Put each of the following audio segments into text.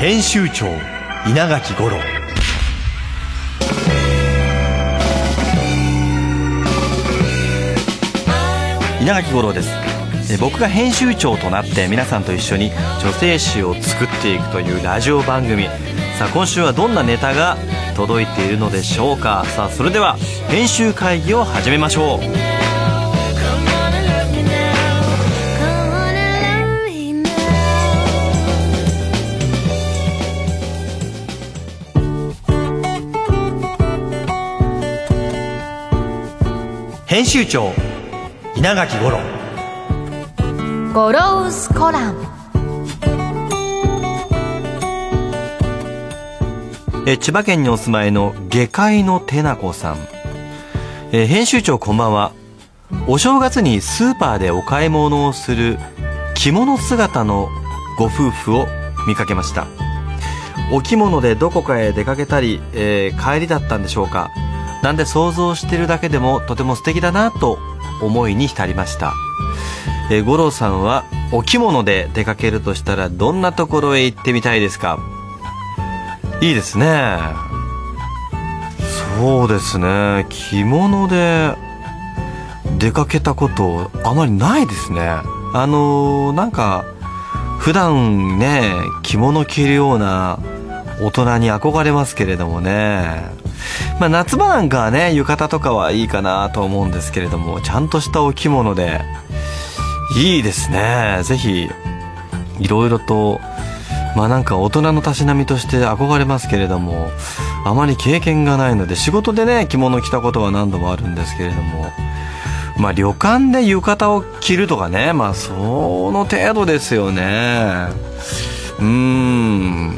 編集長稲垣五郎。稲垣五郎です。僕が編集長となって皆さんと一緒に女性誌を作っていくというラジオ番組。さあ今週はどんなネタが届いているのでしょうか。さあそれでは編集会議を始めましょう。編集長稲垣五郎。ゴロウスコラム。えー千葉県にお住まいの下界のてなこさん、えー編集長こんばんは。お正月にスーパーでお買い物をする着物姿のご夫婦を見かけました。お着物でどこかへ出かけたり、えー帰りだったんでしょうかなんで想像してるだけでもとても素敵だなと思いに浸りました。えー五郎さんはお着物で出かけるとしたらどんなところへ行ってみたいですか？いいですね。そうですね。着物で出かけたことあまりないですね。あのーなんか普段ね着物着るような大人に憧れますけれどもね。まあ夏場なんかはね浴衣とかはいいかなと思うんですけれどもちゃんとしたお着物でいいですね。ぜひいろいろとまあなんか大人のたしなみとして憧れますけれどもあまり経験がないので仕事でね着物着たことは何度もあるんですけれどもまあ旅館で浴衣を着るとかねまあその程度ですよね。うーん。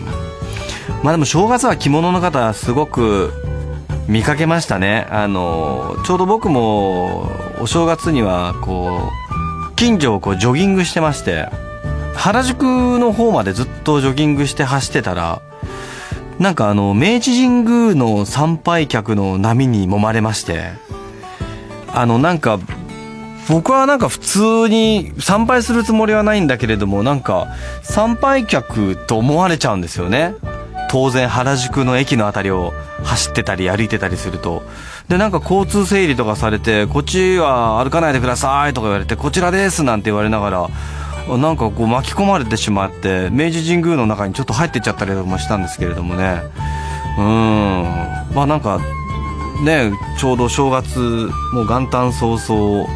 まあでも正月は着物の方すごく見かけましたね。あのちょうど僕もお正月にはこう近所をこうジョギングしてまして原宿の方までずっとジョギングして走ってたらなんかあの明治神宮の参拝客の波に揉まれましてあのなんか僕はなんか普通に参拝するつもりはないんだけれどもなんか参拝客と思われちゃうんですよね。当然原宿の駅のあたりを走ってたり歩いてたりすると。でなんか交通整理とかされてこっちは歩かないでくださいとか言われてこちらですなんて言われながらなんかこう巻き込まれてしまって明治神宮の中にちょっと入ってっちゃったりとかもしたんですけれどもね。うん。まあなんかねちょうど正月もう元旦早々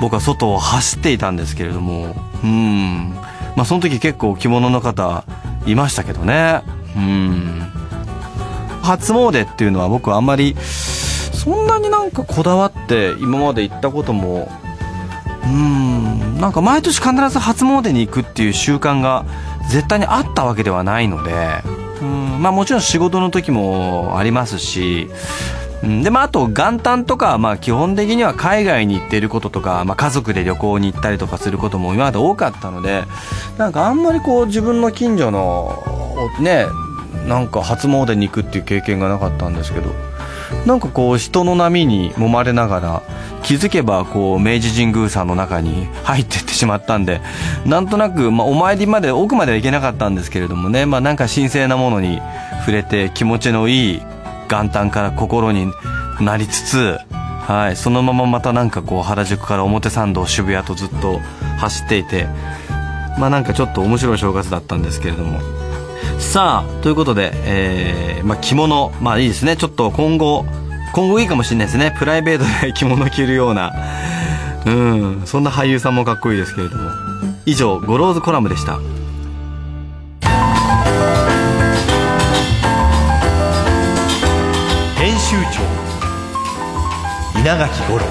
僕は外を走っていたんですけれども。うん。まあその時結構着物の方いましたけどね。うん。初詣っていうのは僕あんまりそんなになんかこだわって今まで行ったこともうん。なんか毎年必ず初詣に行くっていう習慣が絶対にあったわけではないのでうん。まあもちろん仕事の時もありますしでまああと元旦とかまあ基本的には海外に行ってることとか、まあ、家族で旅行に行ったりとかすることも今まで多かったのでなんかあんまりこう自分の近所のねなんか初詣に行くっていう経験がなかったんですけどなんかこう人の波に揉まれながら気づけばこう明治神宮さんの中に入っていってしまったんでなんとなく、まあ、お参りまで奥までは行けなかったんですけれどもね、まあ、なんか神聖なものに触れて気持ちのいい元旦から心になりつつ、はい、そのまままたなんかこう原宿から表参道渋谷とずっと走っていてまあなんかちょっと面白い正月だったんですけれども。さあということで、えーまあ、着物まあいいですね。ちょっと今後今後いいかもしれないですね。プライベートで 着物着るような。うん。そんな俳優さんもかっこいいですけれども。以上 Goro's Column でした。編集長稲垣吾郎。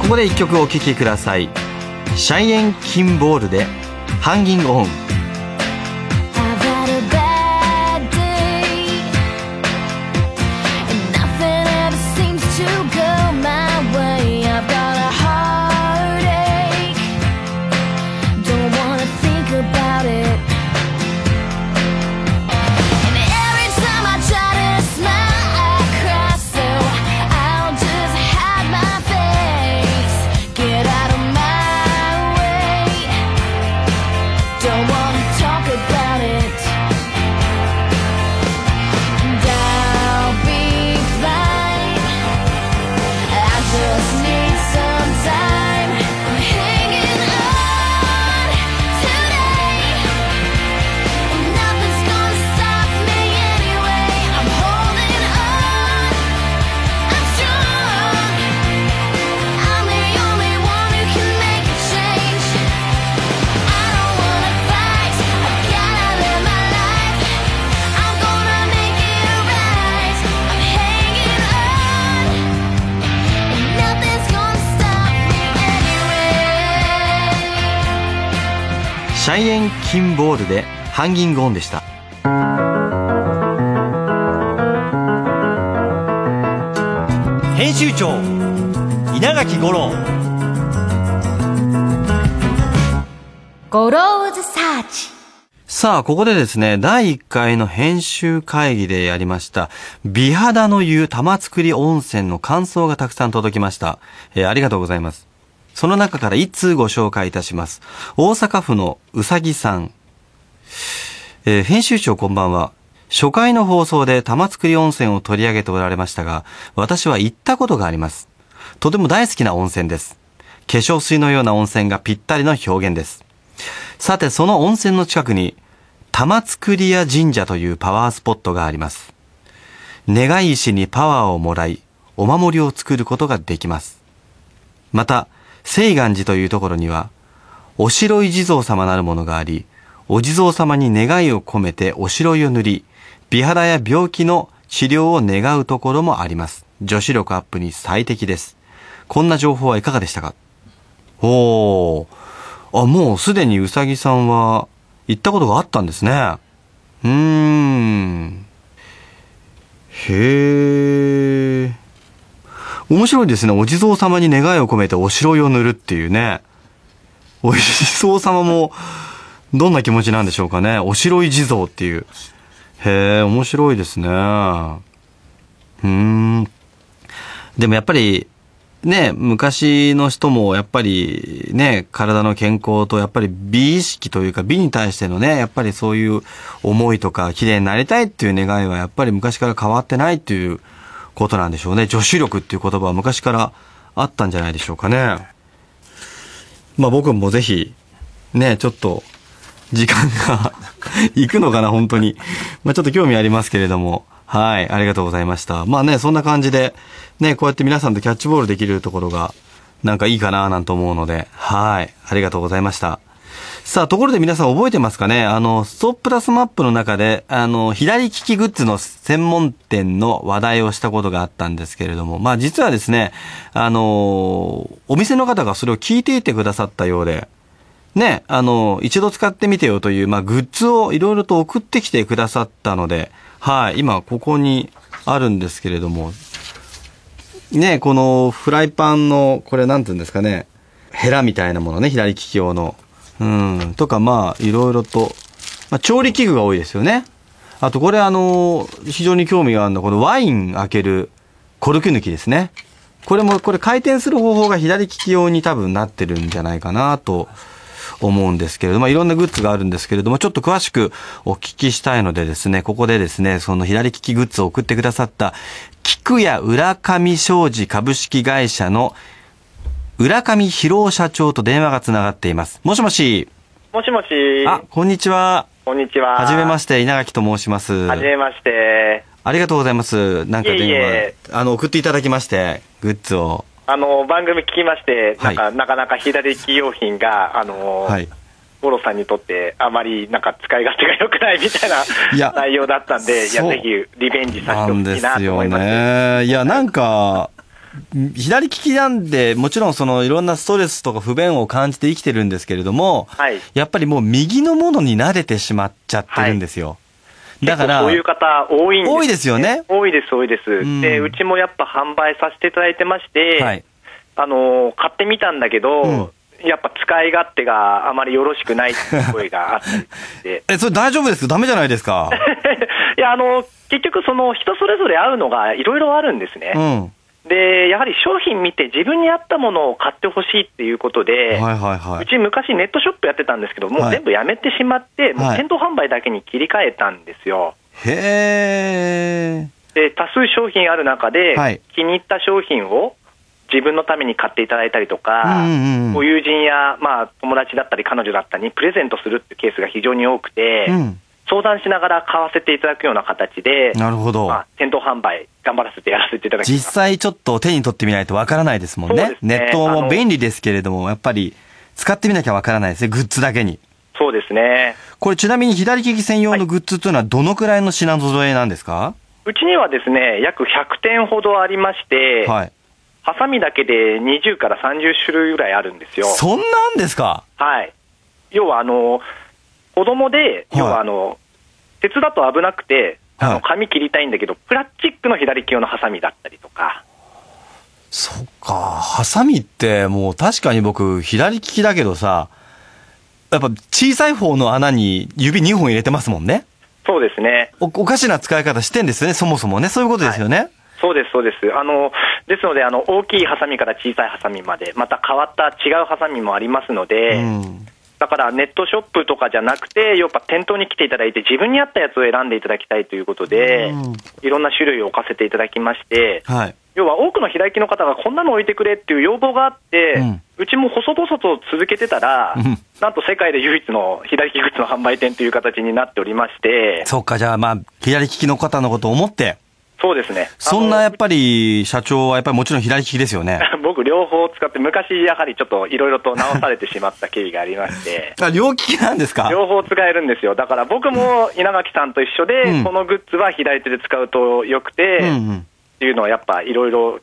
ここで一曲お聴きください。 Cheyenne Kimball で「 Hangin' On」3円金ボールでハンギングオンでした。編集長稲垣五郎ゴローズサーチさあ、ここでですね、第1回の編集会議でやりました、美肌の湯玉造温泉の感想がたくさん届きました。えー、ありがとうございます。その中から1通ご紹介いたします。大阪府のうさぎさん。えー編集長こんばんは。初回の放送で玉造温泉を取り上げておられましたが、私は行ったことがあります。とても大好きな温泉です。化粧水のような温泉がぴったりの表現です。さて、その温泉の近くに、玉造屋神社というパワースポットがあります。願い石にパワーをもらい、お守りを作ることができます。また、聖願寺というところには、お白い地蔵様なるものがあり、お地蔵様に願いを込めてお白いを塗り、美肌や病気の治療を願うところもあります。女子力アップに最適です。こんな情報はいかがでしたか？おー。あ、もうすでにうさぎさんは行ったことがあったんですね。うーん。へえ。面白いですね。お地蔵様に願いを込めてお白いを塗るっていうね。お地蔵様もどんな気持ちなんでしょうかね。お白い地蔵っていう。へえ、面白いですね。うーん。でもやっぱり、ね、昔の人もやっぱりね、体の健康とやっぱり美意識というか美に対してのね、やっぱりそういう思いとか綺麗になりたいっていう願いはやっぱり昔から変わってないっていうことなんでしょうね。女子力っていう言葉は昔からあったんじゃないでしょうかね。まあ僕もぜひ、ね、ちょっと時間が 行くのかな、本当に。まあちょっと興味ありますけれども。はい、ありがとうございました。まあね、そんな感じで、ね、こうやって皆さんとキャッチボールできるところが、なんかいいかな、なんて思うので、はい、ありがとうございました。さあ、ところで皆さん覚えてますかね？あの、ストップラスマップの中で、あの、左利きグッズの専門店の話題をしたことがあったんですけれども、まあ実はですね、あの、お店の方がそれを聞いていてくださったようで、ね、あの、一度使ってみてよという、まあ、グッズをいろいろと送ってきてくださったので、はい、今ここにあるんですけれども、ね、このフライパンの、これなんて言うんですかね、ヘラみたいなものね、左利き用の。うん、とか、まあ、いろいろと、まあ、調理器具が多いですよね。あと、これあの、非常に興味があるのは、このワイン開けるコルク抜きですね。これも、これ回転する方法が左利き用に多分なってるんじゃないかなと思うんですけれども、いろんなグッズがあるんですけれども、ちょっと詳しくお聞きしたいのでですね、ここでですね、その左利きグッズを送ってくださった、菊屋浦上商事株式会社の浦上博社長と電話がつながっています。もしもし。もしもし。あ、こんにちは。こんにちは。はじめまして、稲垣と申します。はじめまして。ありがとうございます。なんか電話、いえいえあの、送っていただきまして、グッズを。あの、番組聞きまして、はいなんか、なかなか左利き用品が、あの、はい。五郎さんにとって、あまりなんか使い勝手が良くないみたいな内容だったんで、いや、ぜひリベンジさせてほしいなとですよ思いまして。ね。いや、なんか、左利きなんで、もちろんそのいろんなストレスとか不便を感じて生きてるんですけれども、はいやっぱりもう右のものに慣れてしまっちゃってるんですよ。だから、そういう方多いんです、多いですよね多いです、多いです。うんで、うちもやっぱ販売させていただいてまして、はい。あの、買ってみたんだけど、やっぱ使い勝手があまりよろしくないっていう声があったりして。え、それ大丈夫ですか？ダメじゃないですか？いや、あの、結局その人それぞれ合うのがいろいろあるんですね。うん。で、やはり商品見て自分に合ったものを買ってほしいっていうことで、はいはいはうい。ち昔ネットショップやってたんですけど、もはいう全部やめてしまって、もうはい店頭販売だけに切り替えたんですよ。へー。で、多数商品ある中で、はい気に入った商品を自分のために買っていただいたりとか、うんうんうんご友人や、まあ、友達だったり彼女だったりにプレゼントするってケースが非常に多くて、うん。相談しながら買わせていただくような形で、なるほど。まあ、店頭販売、頑張らせてやらせていただきま実す。際ちょっと手に取ってみないとわからないですもんねねネットも便利ですけれども、やっぱり使ってみなきゃわからないですね。グッズだけに。そうですね。これちなみに左利き専用のグッズというのはどのくらいの品揃えなんですか？うちにはですね、約100点ほどありまして、はい。ハサミだけで20から30種類ぐらいあるんですよ。そんなんですか？はい。要はあの子供で、要はあの、鉄だと危なくて、あはいの髪切りたいんだけど、プラスチックの左利き用のハサミだったりとか、そっか、ハサミってもう確かに僕、左利きだけどさ、やっぱ小さい方の穴に指2本入れてますもんね。そうですね。おおかしな使い方してんですよね、そもそもね。そういうことですよね。そうです、そうです。あの、ですので、あの、大きいハサミから小さいハサミまで、また変わった違うハサミもありますので、うん。だからネットショップとかじゃなくて、やっぱ店頭に来ていただいて、自分に合ったやつを選んでいただきたいということで、うん。いろんな種類を置かせていただきまして、はい。要は多くの左利きの方がこんなの置いてくれっていう要望があって、うん。うちも細々と続けてたら、うん。なんと世界で唯一の左利き靴の販売店という形になっておりまして、そっか、じゃあまあ、左利きの方のことを思って、そうですね。そんなやっぱり社長はやっぱりもちろん左利きですよね。僕、両方使って、昔、やはりちょっといろいろと直されてしまった経緯がありまして、あ、両利きなんですか？両方使えるんですよ、だから僕も稲垣さんと一緒で、うんこのグッズは左手で使うとよくて、うんうっん。ていうのはやっぱいろいろ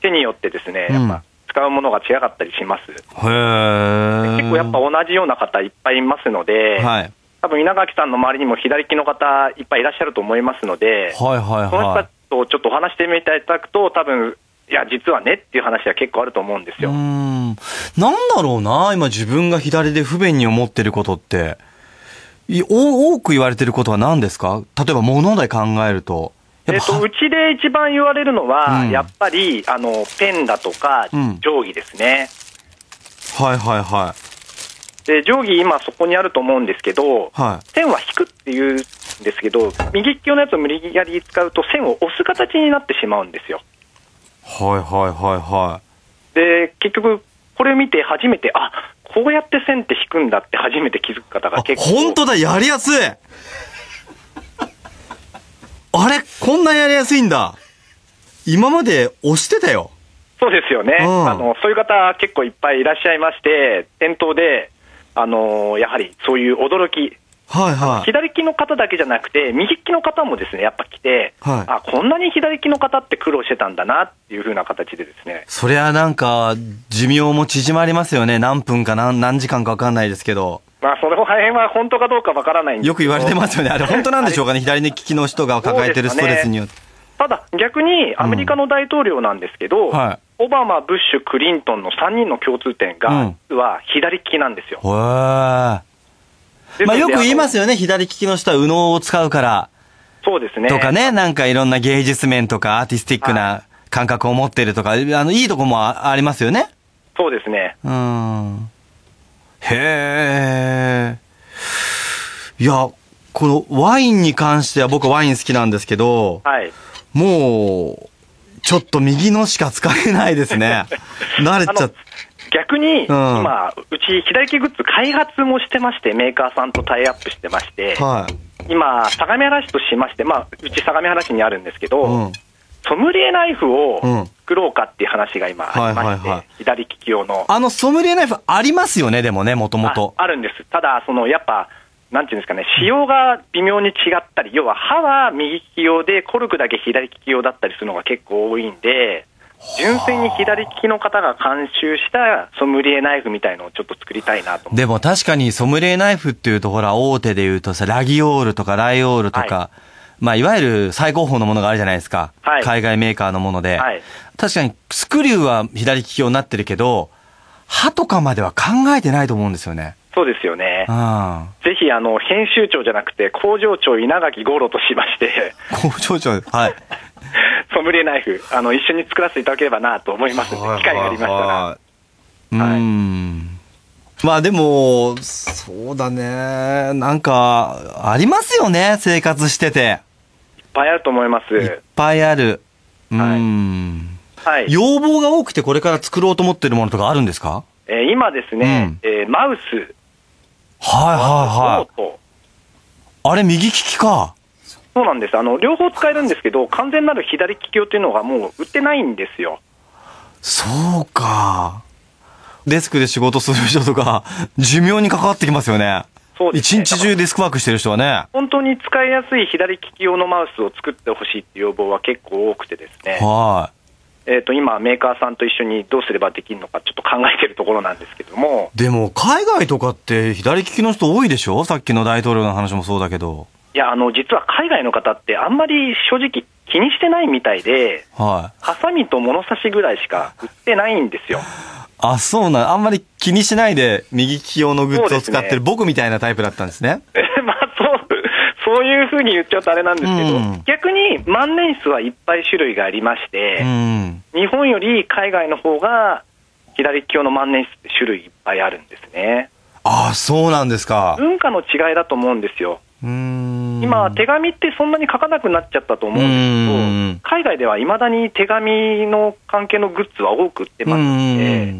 手によってですね、うんやっぱ使うものが違かったりします。結構やっぱ同じような方いっぱいいますので、はい。多分稲垣さんの周りにも左利きの方いっぱいいらっしゃると思いますので、はいはいその人とちょっとお話してみていただくと、多分いや、実はねっていう話は結構あると思うんですい。うよ。ーん。なんだろうな、今自分が左で不便に思ってることって。いお多く言われてることは何ですか？例えば物で考えると。やえっと、うちで一番言われるのは、うんやっぱりあのペンだとかうん定規ですね。はいはいはで定規、今そこにあると思うんですけど、い。はい。線は引くっていうんですけど、右利き用のやつを無理やり使うと、線を押す形になってしまうんですよ。はいはいはいはで、結局、これ見て初めて、あこうやって線って引くんだって初めて気づく方が結構。本当だ、やりやすい あれこんなやりやすいんだ。今まで押してたよ。そうですよね、うんあのそういう方、結構いっぱいいらっしゃいまして、店頭で、あのやはりそういう驚き、はいはい。左利きの方だけじゃなくて、右利きの方もですねやっぱ来て、はいあこんなに左利きの方って苦労してたんだなっていう風な形でですね、そりゃなんか、寿命も縮まりますよね。何分か何何時間かわかんないですけど。まあ、その辺は本当かどうかわからないんですよく言われてますよね。あれ本当なんでしょうかね。左利きの人が抱えてるストレスによって。ただ、逆にアメリカの大統領なんですけど、はいオバマ、ブッシュ、クリントンの3人の共通点うがん、実は左利きなんですよ。へー。まあよく言いますよ。よね。左利きの人は右脳を使うから。そうですね。とかね。なんかいろんな芸術面とかアーティスティックな感覚を持ってるとか、あの、いいとこもあありますよね。そうですね。うん。へえ。いや、このワインに関しては僕ワイン好きなんですけど、はい。もう、ちょっと右のしか使えないですね。慣れちゃっ逆に、ん今、うち左利きグッズ開発もしてまして、メーカーさんとタイアップしてまして、はい。今、相模原市としまして、まあ、うち相模原市にあるんですけど、うん。ソムリエナイフうんを作ろうかっていう話が今ありまして、はいはいはい左利き用の。あのソムリエナイフありますよね、でもね、もともとあ。あるんです。ただ、そのやっぱ、なんていうんですかね、仕様が微妙に違ったり、要は刃は右利き用で、コルクだけ左利き用だったりするのが結構多いんで、純粋に左利きの方が監修したソムリエナイフみたいのをちょっと作りたいなと。でも確かにソムリエナイフっていうとほら、大手で言うとさ、ラギオールとかライオールとか、はまあいわゆる最高峰のものがあるじゃないですか。はい海外メーカーのもので。はい確かにスクリューは左利き用になってるけど、刃とかまでは考えてないと思うんですよね。そうですよね。あぜひ、あの、編集長じゃなくて、工場長稲垣五郎としまして、あ。工場長、はい。ソムリエナイフ、あの、一緒に作らせていただければなと思いますので、機会がありましたら。うーん。まあでも、そうだね。なんか、ありますよね、生活してて。いっぱいあると思います。いっぱいある。うーはいん。はい。要望が多くてこれから作ろうと思ってるものとかあるんですか？えー今ですね、えーマウス、はいはいはい。あれ右利きか。そうなんです。あの、両方使えるんですけど、完全なる左利き用っていうのがもう売ってないんですよ。そうか。デスクで仕事する人とか、寿命に関わってきますよね。そうですね一日中デスクワークしてる人はね。本当に使いやすい左利き用のマウスを作ってほしいっていう要望は結構多くてですね。はえー、と今、メーカーさんと一緒にどうすればできるのか、ちょっと考えてるところなんですけども、でも、海外とかって左利きの人多いでしょ？さっきの大統領の話もそうだけど。いや、あの実は海外の方って、あんまり正直、気にしてないみたいで、はい。ハサミと物差しぐらいしか売ってないんですよ。あ、そうなん、あんまり気にしないで右利き用のグッズを使ってる、ね僕みたいなタイプだったんですね。まあそう、いうふうに言っちゃうとあれなんですけど、うん逆に万年筆はいっぱい種類がありまして、うん。日本より海外の方が左利き用の万年筆って種類いっぱいあるんですね。あ、そうなんですか。文化の違いだと思うんですよ。今、手紙ってそんなに書かなくなっちゃったと思うんうんですけど、海外ではいまだに手紙の関係のグッズは多く売ってますので、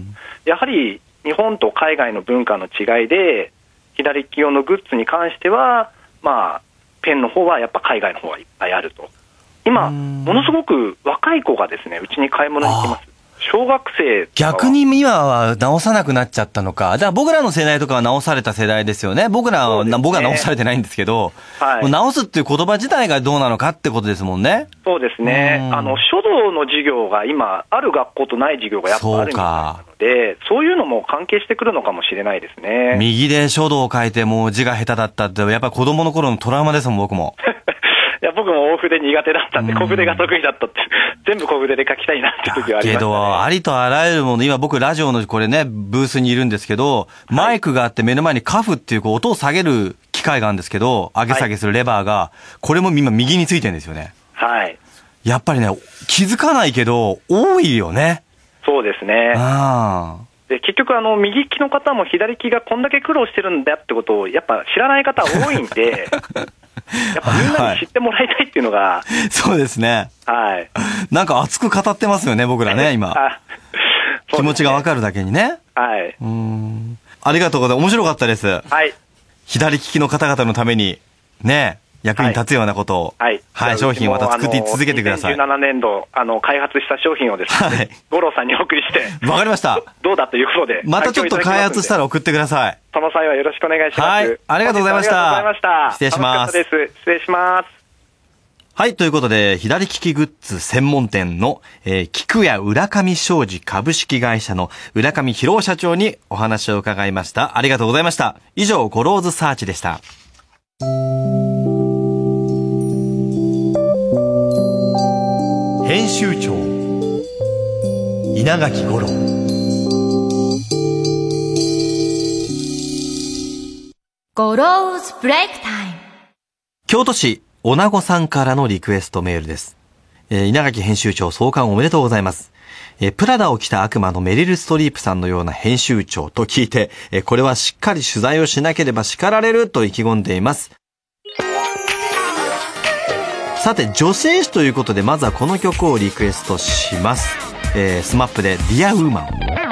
やはり日本と海外の文化の違いで、左利き用のグッズに関しては、まあ、ペンの方はやっぱ海外の方がいっぱいあると。今、うんものすごく若い子がですね、うちに買い物に来ます。小学生逆に今は直さなくなっちゃったのか。だから僕らの世代とかは直された世代ですよね。僕らは、ね僕は直されてないんですけど、はいもう直すっていう言葉自体がどうなのかってことですもんね。そうですねう、んあの書道の授業が今、ある学校とない授業がやっぱあるみたいで、そういうのも関係してくるのかもしれないですね。右で書道を書いてもう字が下手だったって、やっぱり子供の頃のトラウマですもん、僕も。いや僕も大筆苦手だったんで、うん小筆が得意だったって、全部小筆で書きたいなって時はありました、ね。けど、ありとあらゆるもの、今僕ラジオのこれね、ブースにいるんですけど、マイクがあって目の前にカフっていうこう音を下げる機械があるんですけど、上げ下げするレバーが、これも今右についてるんですよね。はい。やっぱりね、気づかないけど、多いよね。そうですね。あで結局あの、右利きの方も左利きがこんだけ苦労してるんだってことを、やっぱ知らない方多いんで、やっぱみんなに知ってもらいたいっていうのが、あ。そうですね。はい。なんか熱く語ってますよね、僕らね、今。あ気持ちがわる。かるだけにね。はい。うーん。ありがとうございます。面白かったです。はい。左利きの方々のために、ね、役に立つようなことを、はい。はい、商品をまた作って続けてください。わ2017年度、あの、開発した商品をですね、はい五郎さんにお送りして、かりました。どうだということで。またちょっと開発したら。ら送ってください。その際はよろしくお願いします。はいありがとうございましたありがとうございました。失礼しますす。失礼します。はい、ということで、左利きグッズ専門店の、えー、菊屋浦上商事株式会社の浦上博夫社長にお話を伺いました。ありがとうございました。以上、ゴローズサーチでした。編集長稲垣五郎Goro's Break Time京都市、女子さんからのリクエストメールです。えー稲垣編集長創刊おめでとうございます。えープラダを着た悪魔のメリル・ストリープさんのような編集長と聞いて、えーこれはしっかり取材をしなければ叱られると意気込んでいます。さて、女性誌ということで、まずはこの曲をリクエストします。えー、 SMAP で、 Dear Woman。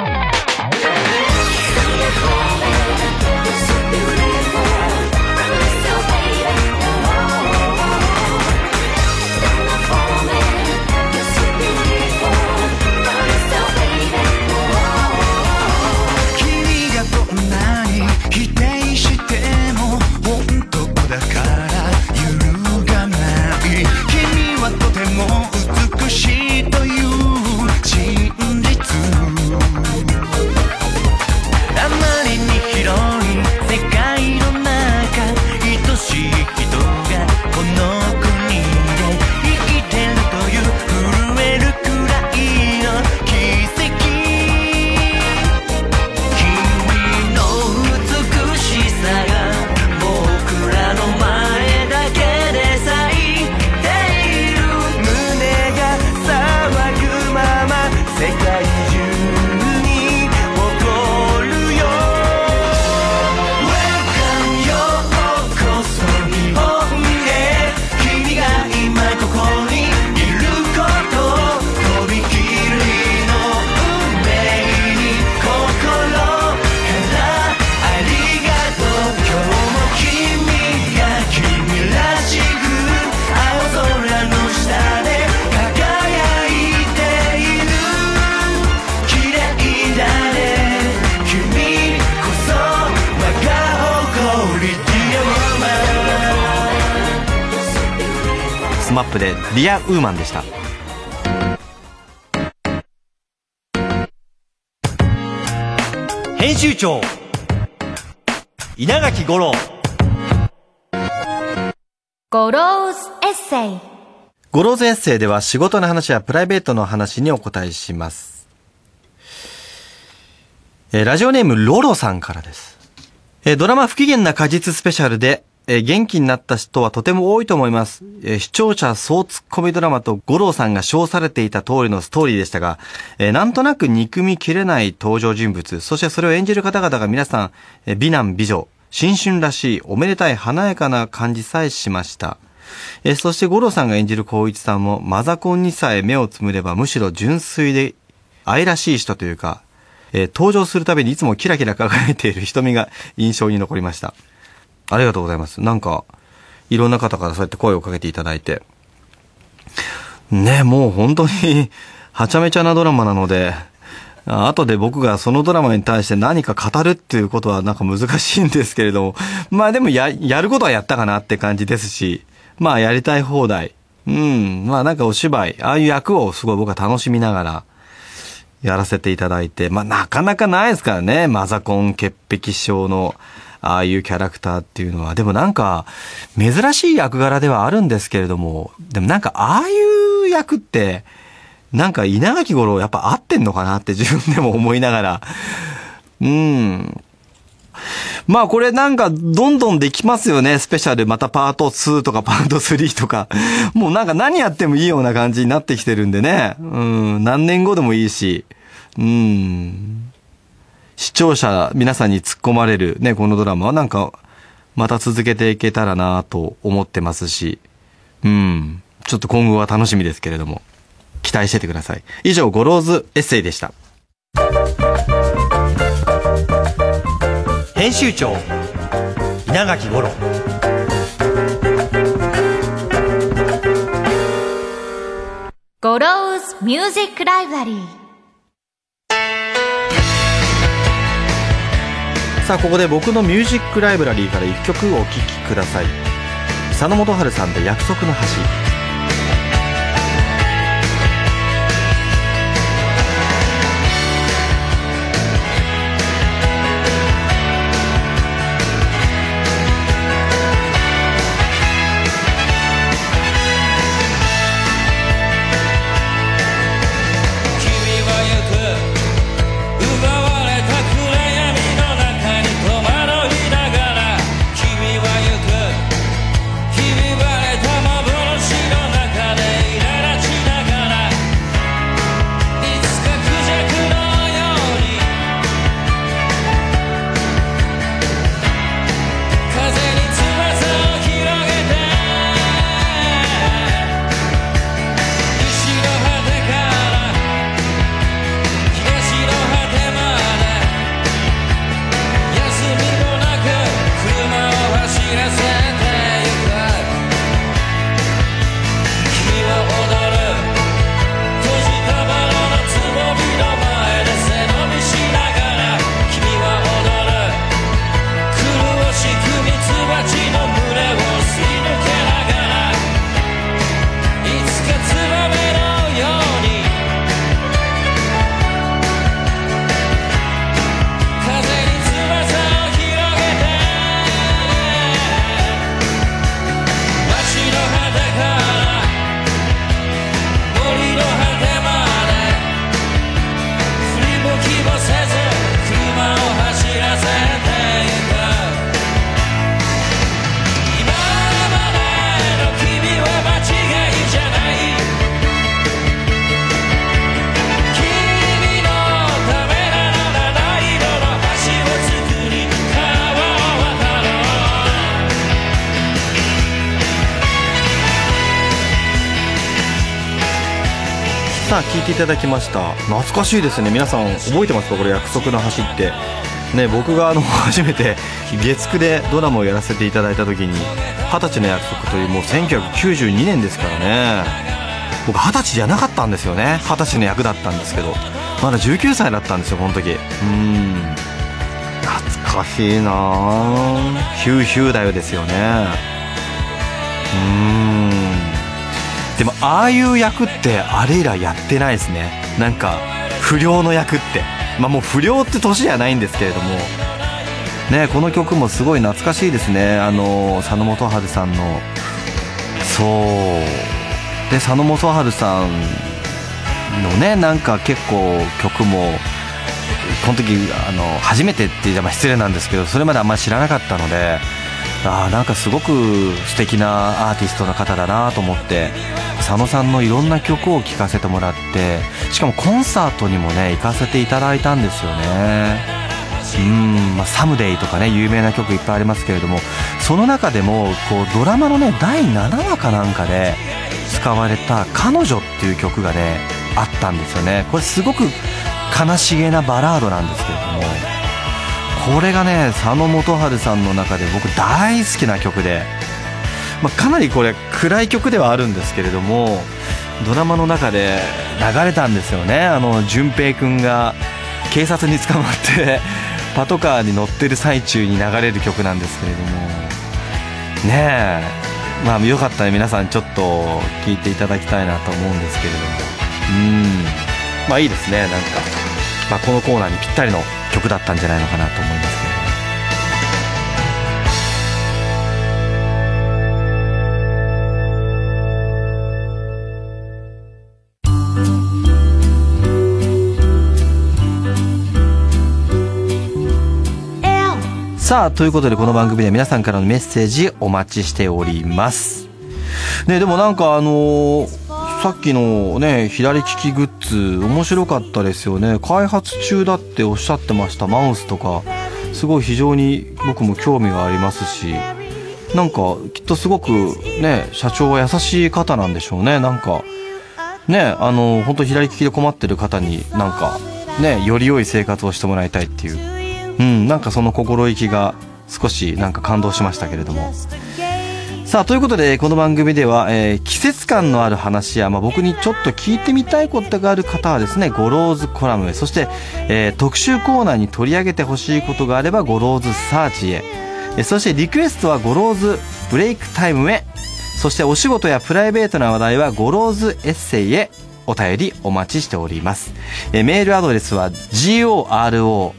ディアウーマンでした。編集長稲垣吾郎。五郎ズエッセイ。五郎ーズエッセイでは仕事の話やプライベートの話にお答えします。えラジオネームロロさんからです。えドラマ不機嫌な果実スペシャルでえー元気になった人はとても多いと思います。えー視聴者総ツッコミドラマと五郎さんが称されていた通りのストーリーでしたが、えーなんとなく憎みきれない登場人物、そしてそれを演じる方々が皆さん、え美男美女、新春らしいおめでたい華やかな感じさえしました。えそして五郎さんが演じる光一さんもマザコンにさえ目をつむればむしろ純粋で愛らしい人というか、え登場するたびにいつもキラキラ輝いている瞳が印象に残りました。ありがとうございます。なんか、いろんな方からそうやって声をかけていただいて。ね、もう本当に、はちゃめちゃなドラマなので、後で僕がそのドラマに対して何か語るっていうことはなんか難しいんですけれども、まあでもや、やることはやったかなって感じですし、まあやりたい放題。うん、まあなんかお芝居、ああいう役をすごい僕は楽しみながら、やらせていただいて、まあなかなかないですからね、マザコン潔癖症の、ああいうキャラクターっていうのは。でもなんか、珍しい役柄ではあるんですけれども、でもなんかああいう役って、なんか稲垣吾郎やっぱ合ってんのかなって自分でも思いながら、うん。まあこれなんかどんどんできますよね。スペシャルまたパート2とかパート3とか。もうなんか何やってもいいような感じになってきてるんでね。うん。何年後でもいいし。うん。視聴者皆さんに突っ込まれるね、このドラマはなんかまた続けていけたらなと思ってますし。うん。ちょっと今後は楽しみですけれども。期待しててください。以上、 Goro's Essay でした。編集長稲垣吾郎 Goro's Music Libraryさあ、ここで僕のミュージックライブラリーから一曲お聴きください。佐野元春さんで約束の橋。いていただきました。懐かしいですね。皆さん覚えてますか？これ約束の橋って。ね、僕があの、初めて月9でドラマをやらせていただいた時に、二十歳の約束というもう1992年ですからね。僕二十歳じゃなかったんですよね。二十歳の役だったんですけど。まだ19歳だったんですよ、この時。うん。懐かしいなヒューヒューだよですよね。うん。でもああいう役ってあれ以来やってないですね。なんか不良の役って。まあもう不良って年じゃないんですけれども。ねこの曲もすごい懐かしいですね。あの佐野元春さんの。そう。で佐野元春さんのねなんか結構曲もこの時あの初めてって言えば失礼なんですけどそれまであんまり知らなかったのであなんかすごく素敵なアーティストの方だなと思って。佐野さんのいろんな曲を聴かせてもらってしかもコンサートにもね行かせていただいたんですよね。うん、まあ、サムデイとかね有名な曲いっぱいありますけれどもその中でもこうドラマのね第7話かなんかで使われた「彼女」っていう曲がねあったんですよね。これすごく悲しげなバラードなんですけれどもこれがね佐野元春さんの中で僕大好きな曲で、まあ、かなりこれ暗い曲ではあるんですけれどもドラマの中で流れたんですよね。あの淳平君が警察に捕まって パトカーに乗ってる最中に流れる曲なんですけれども。ねえ。まあよかったら皆さんちょっと聴いていただきたいなと思うんですけれども。うん。まあいいですね。なんか、まあ、このコーナーにぴったりの曲だったんじゃないのかなと思います。さあということでこの番組では皆さんからのメッセージお待ちしております。ねでもなんかあのーさっきのね左利きグッズ面白かったですよね。開発中だっておっしゃってました。マウスとか。すごい非常に僕も興味がありますし。なんかきっとすごくね社長は優しい方なんでしょうね。なんかねあの本当左利きで困ってる方になんかねより良い生活をしてもらいたいっていう。うんなんかその心意気が少しなんか感動しましたけれども。さあということでこの番組では、えー季節感のある話や、まあ、僕にちょっと聞いてみたいことがある方はですねゴローズコラムへそして、えー特集コーナーに取り上げてほしいことがあればゴローズサーチへ。えーそしてリクエストはゴローズブレイクタイムへ。そしてお仕事やプライベートな話題はゴローズエッセイへ。お便りお待ちしております。えメールアドレスは goro.joqr.net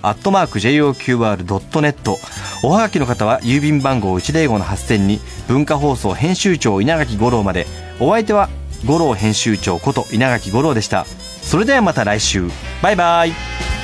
おはがきの方は郵便番号105-8000に文化放送編集長稲垣吾郎までお相手は五郎編集長こと稲垣吾郎でした。それではまた来週。バイバイ。